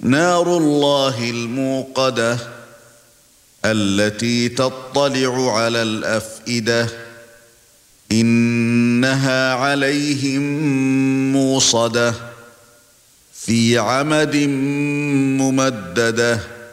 نار الله الموقدة التي تطلع على الأفئدة إنها عليهم موصدة في عمد ممددة.